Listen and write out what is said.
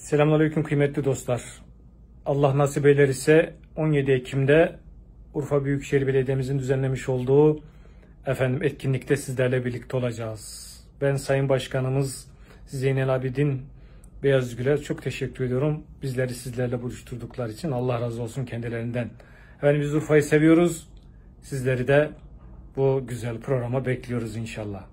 Selamünaleyküm kıymetli dostlar. Allah nasip eder ise 17 Ekim'de Urfa Büyükşehir Belediye'mizin düzenlemiş olduğu efendim etkinlikte sizlerle birlikte olacağız. Ben Sayın Başkanımız Zeynel Abidin Beyaz Güler çok teşekkür ediyorum. Bizleri sizlerle buluşturdukları için Allah razı olsun kendilerinden. Efendim biz Urfa'yı seviyoruz. Sizleri de bu güzel programa bekliyoruz inşallah.